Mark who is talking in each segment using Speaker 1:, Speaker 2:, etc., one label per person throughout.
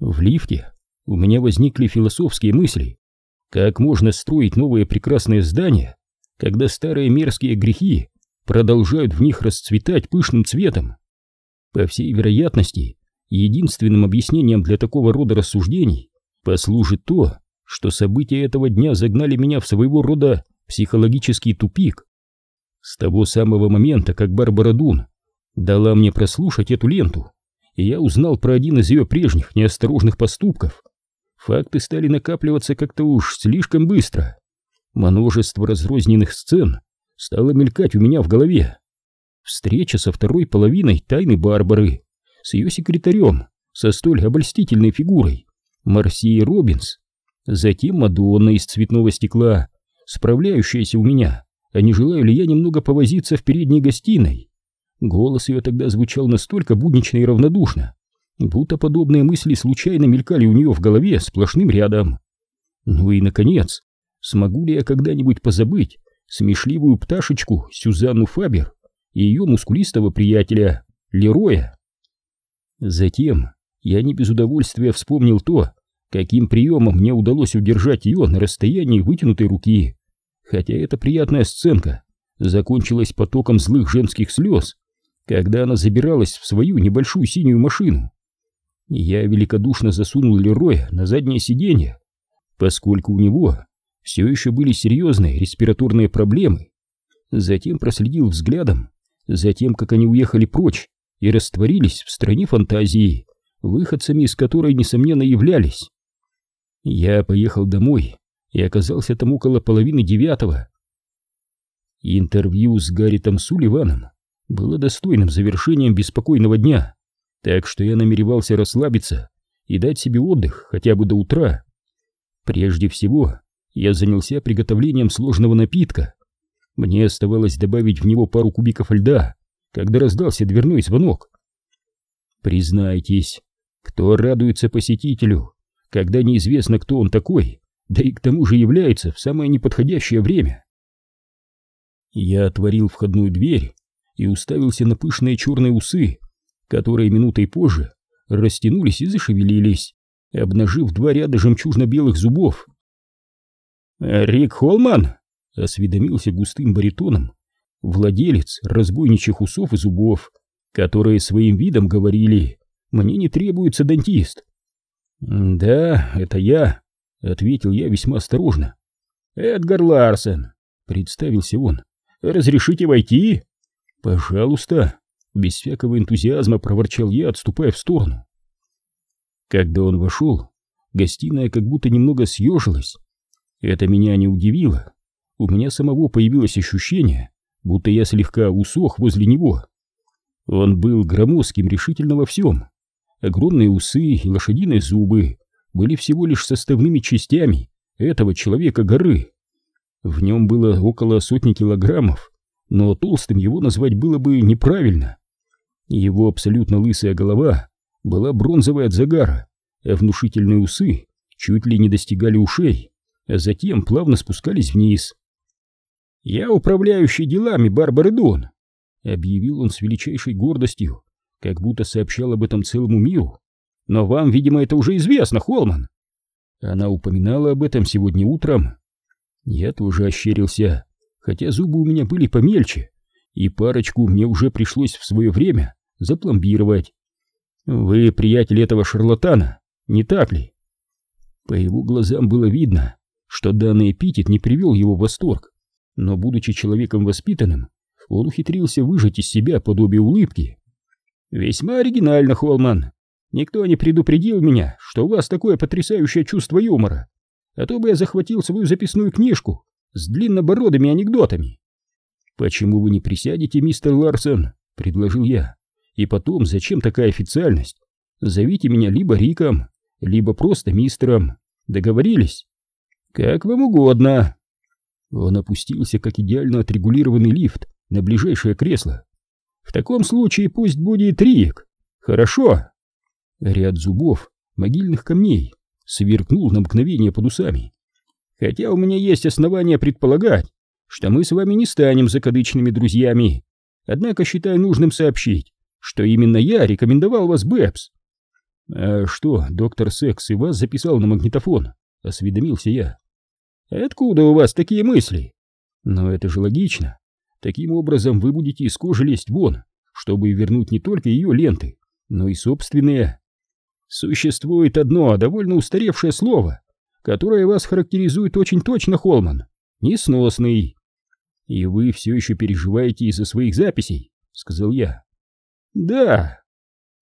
Speaker 1: В лифте у меня возникли философские мысли. Как можно строить новые прекрасные здания, когда старые мерзкие грехи продолжают в них расцветать пышным цветом? По всей вероятности, единственным объяснением для такого рода рассуждений послужит то, что события этого дня загнали меня в своего рода психологический тупик. С того самого момента, как Барбара Дун дала мне прослушать эту ленту, и я узнал про один из ее прежних неосторожных поступков. Факты стали накапливаться как-то уж слишком быстро. Множество разрозненных сцен стало мелькать у меня в голове. Встреча со второй половиной тайны Барбары, с ее секретарем, со столь обольстительной фигурой, Марсией Робинс, затем Мадонна из цветного стекла, справляющаяся у меня, а не желаю ли я немного повозиться в передней гостиной. Голос ее тогда звучал настолько буднично и равнодушно, будто подобные мысли случайно мелькали у нее в голове сплошным рядом. Ну и, наконец, смогу ли я когда-нибудь позабыть смешливую пташечку Сюзанну Фабер и ее мускулистого приятеля Лероя? Затем я не без удовольствия вспомнил то, каким приемом мне удалось удержать ее на расстоянии вытянутой руки, хотя эта приятная сценка закончилась потоком злых женских слез, когда она забиралась в свою небольшую синюю машину. Я великодушно засунул Лероя на заднее сиденье, поскольку у него все еще были серьезные респираторные проблемы. Затем проследил взглядом за тем, как они уехали прочь и растворились в стране фантазии, выходцами из которой, несомненно, являлись. Я поехал домой и оказался там около половины девятого. Интервью с Гарритом Сулливаном было достойным завершением беспокойного дня, так что я намеревался расслабиться и дать себе отдых хотя бы до утра. Прежде всего, я занялся приготовлением сложного напитка. Мне оставалось добавить в него пару кубиков льда, когда раздался дверной звонок. Признайтесь, кто радуется посетителю, когда неизвестно, кто он такой, да и к тому же является в самое неподходящее время? Я отворил входную дверь и уставился на пышные черные усы, которые минутой позже растянулись и зашевелились, обнажив два ряда жемчужно-белых зубов. «Рик Холман?» — осведомился густым баритоном владелец разбойничьих усов и зубов, которые своим видом говорили «мне не требуется дантист». «Да, это я», — ответил я весьма осторожно. «Эдгар Ларсен», — представился он. «Разрешите войти?» «Пожалуйста», — без всякого энтузиазма проворчал я, отступая в сторону. Когда он вошел, гостиная как будто немного съежилась. Это меня не удивило. У меня самого появилось ощущение, будто я слегка усох возле него. Он был громоздким решительно во всем. Огромные усы и лошадиные зубы были всего лишь составными частями этого человека горы. В нем было около сотни килограммов, но толстым его назвать было бы неправильно. Его абсолютно лысая голова была бронзовой от загара, а внушительные усы чуть ли не достигали ушей, а затем плавно спускались вниз. «Я управляющий делами Барбары Дон», — объявил он с величайшей гордостью, как будто сообщал об этом целому миру. «Но вам, видимо, это уже известно, Холман». Она упоминала об этом сегодня утром. Я тоже ощерился хотя зубы у меня были помельче, и парочку мне уже пришлось в свое время запломбировать. Вы приятель этого шарлатана, не так ли? По его глазам было видно, что данный эпитет не привел его в восторг, но, будучи человеком воспитанным, он ухитрился выжать из себя подобие улыбки. «Весьма оригинально, Холман. Никто не предупредил меня, что у вас такое потрясающее чувство юмора, а то бы я захватил свою записную книжку с длиннобородыми анекдотами. «Почему вы не присядете, мистер Ларсон?» — предложил я. «И потом, зачем такая официальность? Зовите меня либо Риком, либо просто мистером. Договорились?» «Как вам угодно». Он опустился, как идеально отрегулированный лифт, на ближайшее кресло. «В таком случае пусть будет Рик. Хорошо?» Ряд зубов, могильных камней, сверкнул на мгновение под усами хотя у меня есть основания предполагать, что мы с вами не станем закадычными друзьями. Однако считаю нужным сообщить, что именно я рекомендовал вас Бэбс. «А что, доктор Секс и вас записал на магнитофон?» — осведомился я. «Откуда у вас такие мысли?» «Но это же логично. Таким образом вы будете из кожи лезть вон, чтобы вернуть не только ее ленты, но и собственные. Существует одно довольно устаревшее слово, которое вас характеризует очень точно, Холман. Несносный. И вы все еще переживаете из-за своих записей, сказал я. Да.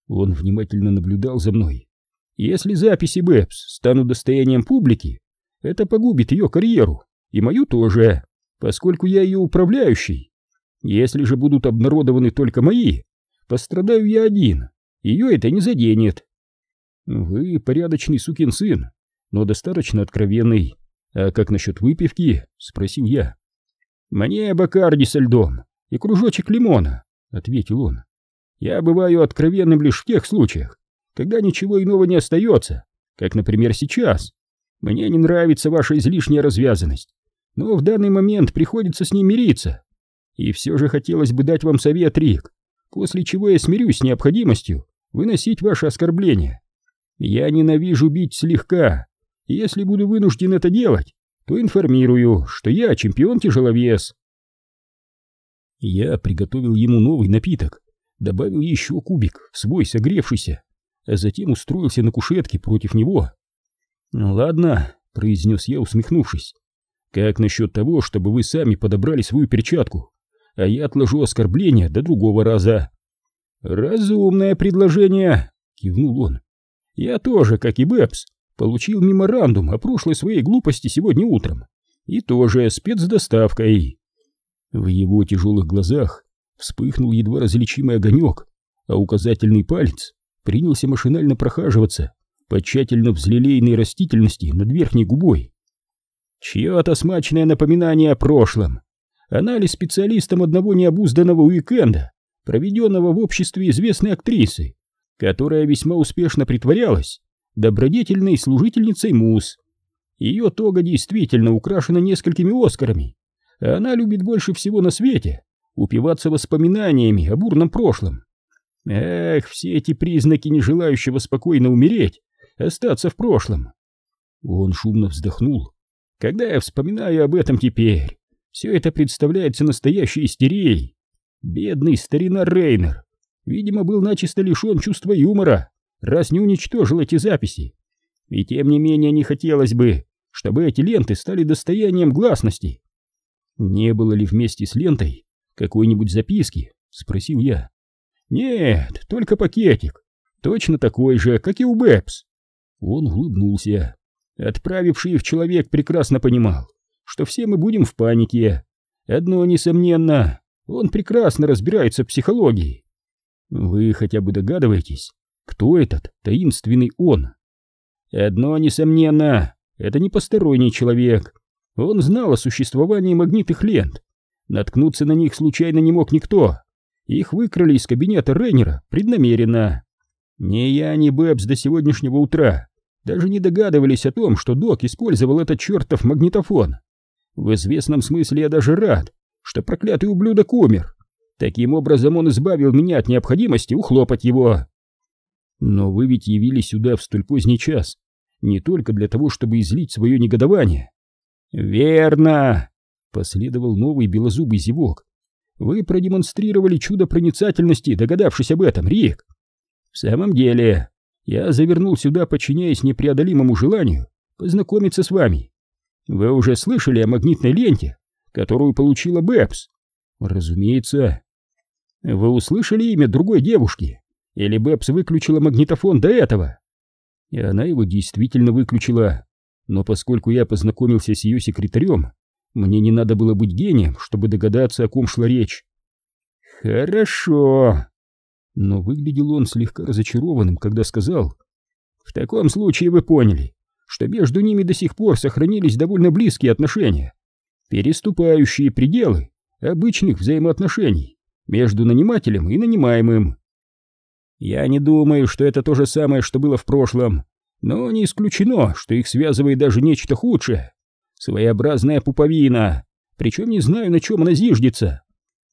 Speaker 1: Он внимательно наблюдал за мной. Если записи Бэбс станут достоянием публики, это погубит ее карьеру, и мою тоже, поскольку я ее управляющий. Если же будут обнародованы только мои, пострадаю я один, ее это не заденет. Вы порядочный сукин сын, но достаточно откровенный. А как насчет выпивки? Спросил я. Мне бакарди со льдом и кружочек лимона, ответил он. Я бываю откровенным лишь в тех случаях, когда ничего иного не остается, как, например, сейчас. Мне не нравится ваша излишняя развязанность, но в данный момент приходится с ней мириться. И все же хотелось бы дать вам совет, Рик, после чего я смирюсь с необходимостью выносить ваши оскорбления. Я ненавижу бить слегка, если буду вынужден это делать, то информирую, что я чемпион-тяжеловес. Я приготовил ему новый напиток, добавил еще кубик, свой согревшийся, а затем устроился на кушетке против него. «Ладно», — произнес я, усмехнувшись, — «как насчет того, чтобы вы сами подобрали свою перчатку, а я отложу оскорбление до другого раза?» «Разумное предложение», — кивнул он. «Я тоже, как и Бэбс, получил меморандум о прошлой своей глупости сегодня утром, и тоже спецдоставкой». В его тяжелых глазах вспыхнул едва различимый огонек, а указательный палец принялся машинально прохаживаться по тщательно взлелеянной растительности над верхней губой. Чье-то смачное напоминание о прошлом. Анализ специалистом одного необузданного уикенда, проведенного в обществе известной актрисы, которая весьма успешно притворялась добродетельной служительницей мус. Ее тога действительно украшена несколькими Оскарами, а она любит больше всего на свете упиваться воспоминаниями о бурном прошлом. Эх, все эти признаки нежелающего спокойно умереть, остаться в прошлом. Он шумно вздохнул. Когда я вспоминаю об этом теперь, все это представляется настоящей истерией. Бедный старина Рейнер, видимо, был начисто лишен чувства юмора, раз не уничтожил эти записи. И тем не менее не хотелось бы, чтобы эти ленты стали достоянием гласности. Не было ли вместе с лентой какой-нибудь записки? Спросил я. Нет, только пакетик. Точно такой же, как и у Бэпс. Он улыбнулся. Отправивший их человек прекрасно понимал, что все мы будем в панике. Одно несомненно, он прекрасно разбирается в психологии. Вы хотя бы догадываетесь, кто этот таинственный он? Одно несомненно, это не посторонний человек. Он знал о существовании магнитных лент. Наткнуться на них случайно не мог никто. Их выкрали из кабинета Рейнера преднамеренно. Ни я, ни Бэбс до сегодняшнего утра даже не догадывались о том, что док использовал этот чертов магнитофон. В известном смысле я даже рад, что проклятый ублюдок умер. Таким образом он избавил меня от необходимости ухлопать его. Но вы ведь явились сюда в столь поздний час, не только для того, чтобы излить свое негодование. Верно, последовал новый белозубый зевок. Вы продемонстрировали чудо проницательности, догадавшись об этом, Рик. В самом деле, я завернул сюда, подчиняясь непреодолимому желанию познакомиться с вами. Вы уже слышали о магнитной ленте, которую получила Бэбс? Разумеется. Вы услышали имя другой девушки? Или Бэбс выключила магнитофон до этого? И она его действительно выключила. Но поскольку я познакомился с ее секретарем, мне не надо было быть гением, чтобы догадаться, о ком шла речь. Хорошо. Но выглядел он слегка разочарованным, когда сказал. В таком случае вы поняли, что между ними до сих пор сохранились довольно близкие отношения, переступающие пределы обычных взаимоотношений между нанимателем и нанимаемым. Я не думаю, что это то же самое, что было в прошлом, но не исключено, что их связывает даже нечто худшее. Своеобразная пуповина, причем не знаю, на чем она зиждется.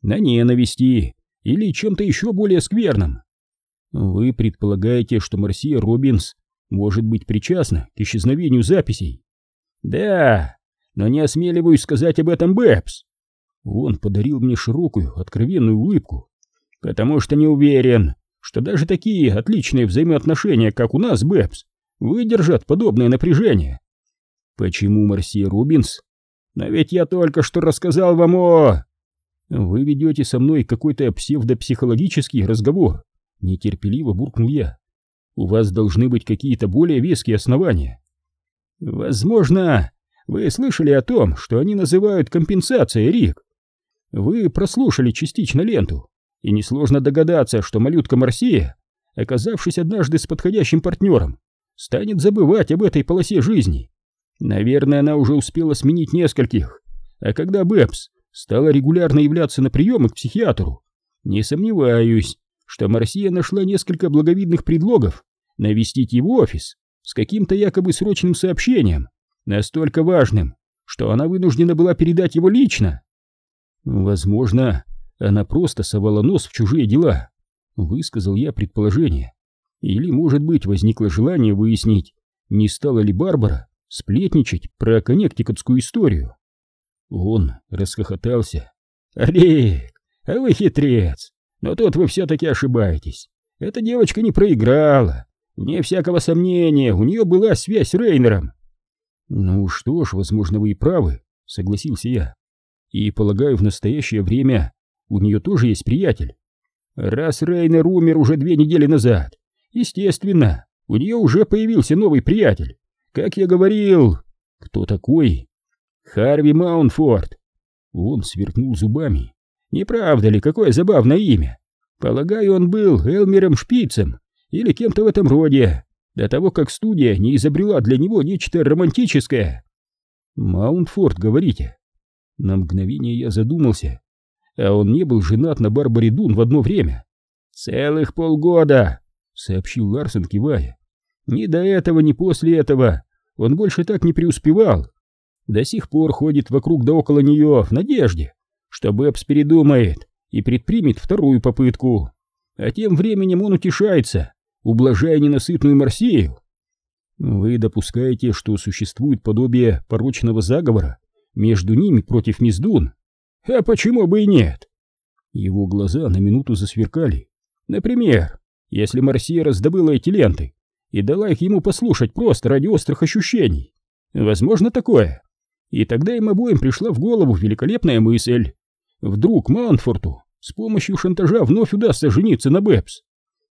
Speaker 1: На ненависти или чем-то еще более скверном. Вы предполагаете, что Марсия Робинс может быть причастна к исчезновению записей?
Speaker 2: Да, но не осмеливаюсь сказать об этом Бэбс.
Speaker 1: Он подарил мне широкую, откровенную улыбку.
Speaker 2: Потому что не уверен, что даже такие отличные взаимоотношения, как у нас, Бэбс, выдержат подобное напряжение.
Speaker 1: Почему Марсия Робинс?
Speaker 2: Но ведь я только что рассказал вам о...
Speaker 1: Вы ведете со мной какой-то псевдопсихологический разговор. Нетерпеливо буркнул я. У вас должны быть какие-то более веские основания.
Speaker 2: Возможно, вы слышали о том, что они называют компенсацией, Рик. Вы прослушали частично ленту, и несложно догадаться, что малютка Марсия, оказавшись однажды с подходящим партнером, станет забывать об этой полосе жизни. Наверное, она уже успела сменить нескольких, а когда Бэбс стала регулярно являться на приемы к психиатру, не сомневаюсь, что Марсия нашла несколько благовидных предлогов навестить его офис с каким-то якобы срочным сообщением, настолько важным, что она вынуждена была передать его лично.
Speaker 1: Возможно, она просто совала нос в чужие дела, высказал я предположение. Или, может быть, возникло желание выяснить, не стала ли Барбара сплетничать про коннектикутскую историю. Он расхохотался.
Speaker 2: «Олег, а вы хитрец! Но тут вы все-таки ошибаетесь. Эта девочка не проиграла. Вне всякого сомнения, у нее была связь с Рейнером.
Speaker 1: Ну что ж, возможно, вы и правы, согласился я. И, полагаю, в настоящее время у нее тоже есть приятель.
Speaker 2: Раз Рейнер умер уже две недели назад, естественно, у нее уже появился новый приятель. Как я говорил...
Speaker 1: Кто такой?
Speaker 2: Харви Маунфорд.
Speaker 1: Он сверкнул зубами.
Speaker 2: Не правда ли, какое забавное имя? Полагаю, он был Элмером Шпицем или кем-то в этом роде, до того, как студия не изобрела для него нечто романтическое.
Speaker 1: Маунтфорд, говорите? На мгновение я задумался. А он не был женат на Барбаре Дун в одно время?
Speaker 2: Целых полгода, сообщил Ларсон, кивая. Ни до этого, ни после этого он больше так не преуспевал. До сих пор ходит вокруг да около нее в надежде, что Бэбс передумает и предпримет вторую попытку. А тем временем он утешается, ублажая ненасытную Марсею.
Speaker 1: Вы допускаете, что существует подобие порочного заговора между ними против мисс Дун?
Speaker 2: А почему бы и нет?
Speaker 1: Его глаза на минуту засверкали.
Speaker 2: Например, если Марсия раздобыла эти ленты и дала их ему послушать просто ради острых ощущений. Возможно такое. И тогда им обоим пришла в голову великолепная мысль. Вдруг Манфорту с помощью шантажа вновь удастся жениться на Бэбс.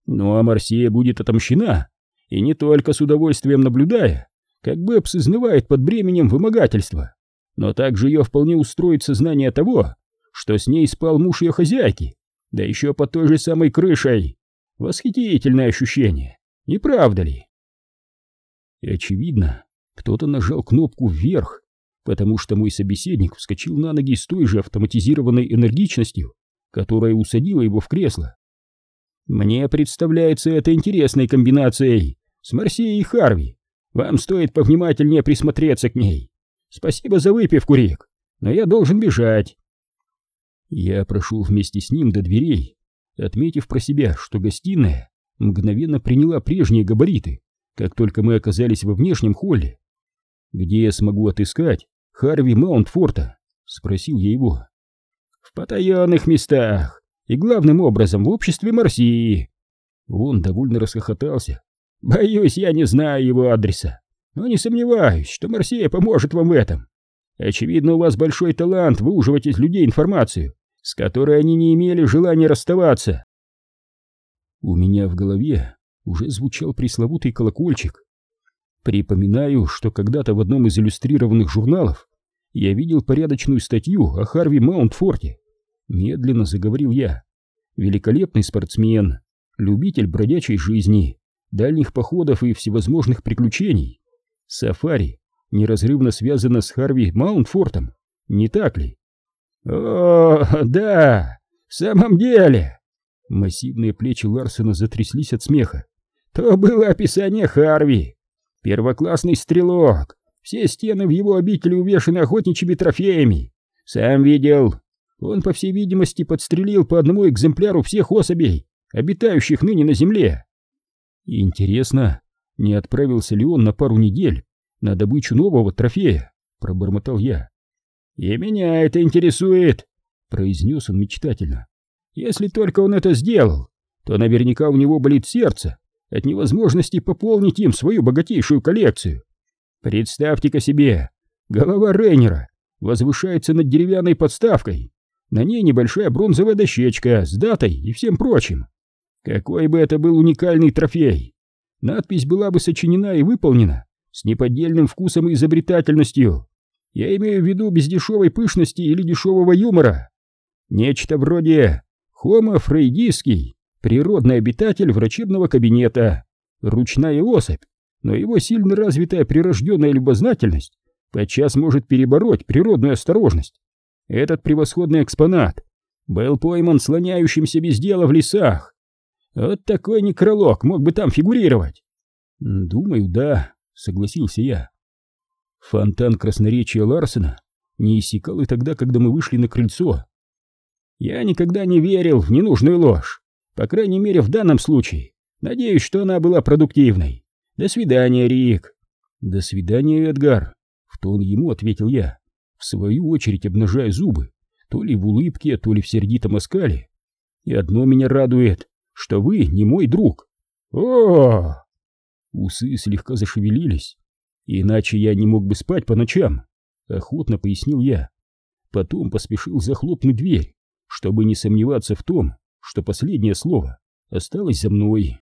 Speaker 2: Ну а Марсия будет отомщена, и не только с удовольствием наблюдая, как Бэбс изнывает под бременем вымогательства, но также ее вполне устроит сознание того, что с ней спал муж ее хозяйки, да еще под той же самой крышей. Восхитительное ощущение, не правда ли?
Speaker 1: И очевидно, кто-то нажал кнопку вверх, потому что мой собеседник вскочил на ноги с той же автоматизированной энергичностью, которая усадила его в кресло.
Speaker 2: «Мне представляется это интересной комбинацией с Марсией и Харви. Вам стоит повнимательнее присмотреться к ней. Спасибо за выпивку, Рик, но я должен бежать».
Speaker 1: Я прошел вместе с ним до дверей, отметив про себя, что гостиная мгновенно приняла прежние габариты, как только мы оказались во внешнем холле. «Где я смогу отыскать Харви Маунтфорта?» — спросил я его.
Speaker 2: «В потаенных местах и главным образом в обществе Марсии».
Speaker 1: Он довольно расхохотался.
Speaker 2: «Боюсь, я не знаю его адреса, но не сомневаюсь, что Марсия поможет вам в этом. Очевидно, у вас большой талант выуживать из людей информацию, с которой они не имели желания расставаться».
Speaker 1: У меня в голове уже звучал пресловутый колокольчик, Припоминаю, что когда-то в одном из иллюстрированных журналов я видел порядочную статью о Харви Маунтфорте. Медленно заговорил я. Великолепный спортсмен, любитель бродячей жизни, дальних походов и всевозможных приключений. Сафари неразрывно связано с Харви Маунтфортом, не так ли?
Speaker 2: О, да, в самом деле.
Speaker 1: Массивные плечи Ларсена затряслись от смеха.
Speaker 2: То было описание Харви. Первоклассный стрелок. Все стены в его обители увешаны охотничьими трофеями. Сам видел. Он, по всей видимости, подстрелил по одному экземпляру всех особей, обитающих ныне на земле.
Speaker 1: Интересно, не отправился ли он на пару недель на добычу нового трофея, пробормотал я.
Speaker 2: И меня это интересует, произнес он мечтательно. Если только он это сделал, то наверняка у него болит сердце от невозможности пополнить им свою богатейшую коллекцию. Представьте-ка себе, голова Рейнера возвышается над деревянной подставкой, на ней небольшая бронзовая дощечка с датой и всем прочим. Какой бы это был уникальный трофей! Надпись была бы сочинена и выполнена с неподдельным вкусом и изобретательностью. Я имею в виду без дешевой пышности или дешевого юмора. Нечто вроде Homo фрейдиский, природный обитатель врачебного кабинета, ручная особь, но его сильно развитая прирожденная любознательность подчас может перебороть природную осторожность. Этот превосходный экспонат был пойман слоняющимся без дела в лесах. Вот такой некролог мог бы там фигурировать.
Speaker 1: Думаю, да, согласился я. Фонтан красноречия Ларсена не иссякал и тогда, когда мы вышли на крыльцо.
Speaker 2: Я никогда не верил в ненужную ложь. По крайней мере, в данном случае. Надеюсь, что она была продуктивной. До свидания, Рик.
Speaker 1: До свидания, Эдгар. В тон ему ответил я, в свою очередь обнажая зубы, то ли в улыбке, то ли в сердитом оскале. И одно меня радует, что вы не мой друг.
Speaker 2: О!
Speaker 1: Усы слегка зашевелились. Иначе я не мог бы спать по ночам, охотно пояснил я. Потом поспешил захлопнуть дверь, чтобы не сомневаться в том, что последнее слово осталось за мной.